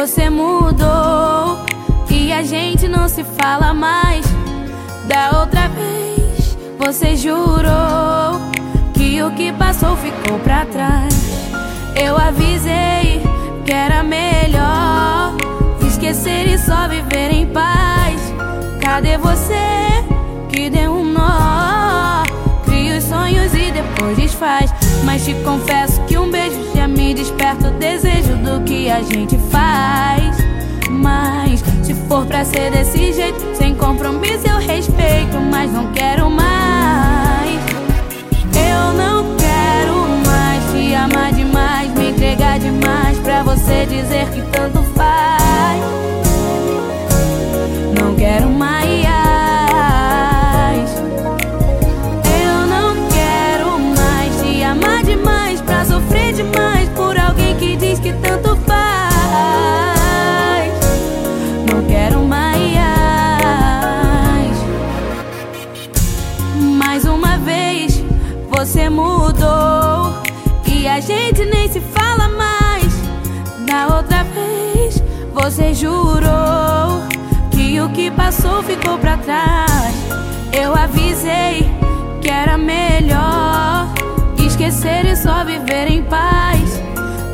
você mudou e a gente não se fala mais. Da outra vez, você jurou que o que passou ficou pra trás. Eu avisei que era melhor esquecer e só viver em paz. Cadê você que deu um nó? Cria os sonhos e depois desfaz. Mas te confesso que um beijo já me desperta o desejo do que a gente faz. Mas se for pra ser desse jeito, sem compromisso eu respeito, mas não quero mais. Gente nem se fala mais. Da outra vez você jurou que o que passou ficou pra trás. Eu avisei que era melhor esquecer e só viver em paz.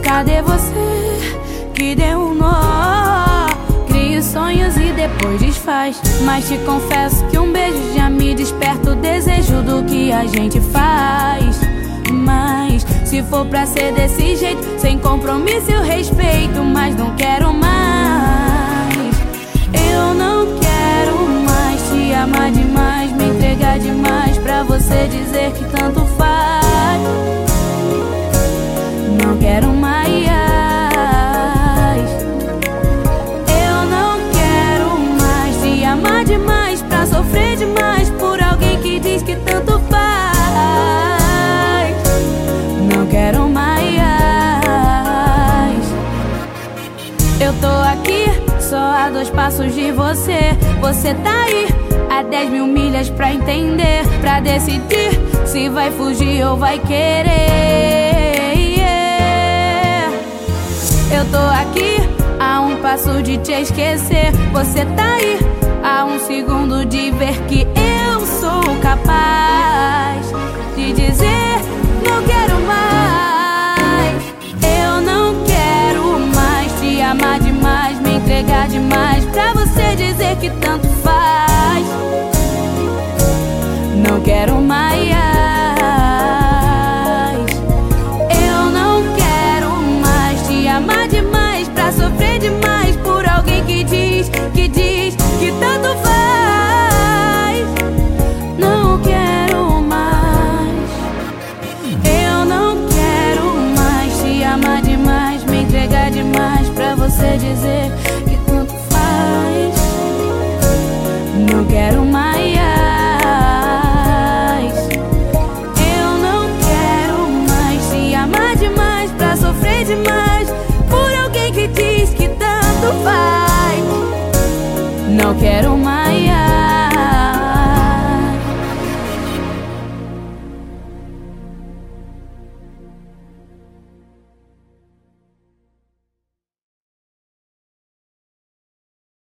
Cadê você que deu um nó? Cria sonhos e depois desfaz. Mas te confesso que um beijo já me desperta o desejo do que a gente faz. Se for pra ser desse jeito, sem compromisso eu respeito, mas não quero mais. Eu não quero mais te amar demais, me entregar demais pra você dizer que tanto dois passos de você. Você tá aí a dez mil milhas pra entender, pra decidir se vai fugir ou vai querer. Yeah. Eu tô aqui a um passo de te esquecer. Você tá aí a um demais pra você dizer que tanto faz. Não quero mais. Eu não quero mais te amar demais pra sofrer demais por alguém que diz, que diz que tanto faz. Não quero mais. Eu não quero mais te amar demais, me entregar demais pra você dizer que Não quero mais.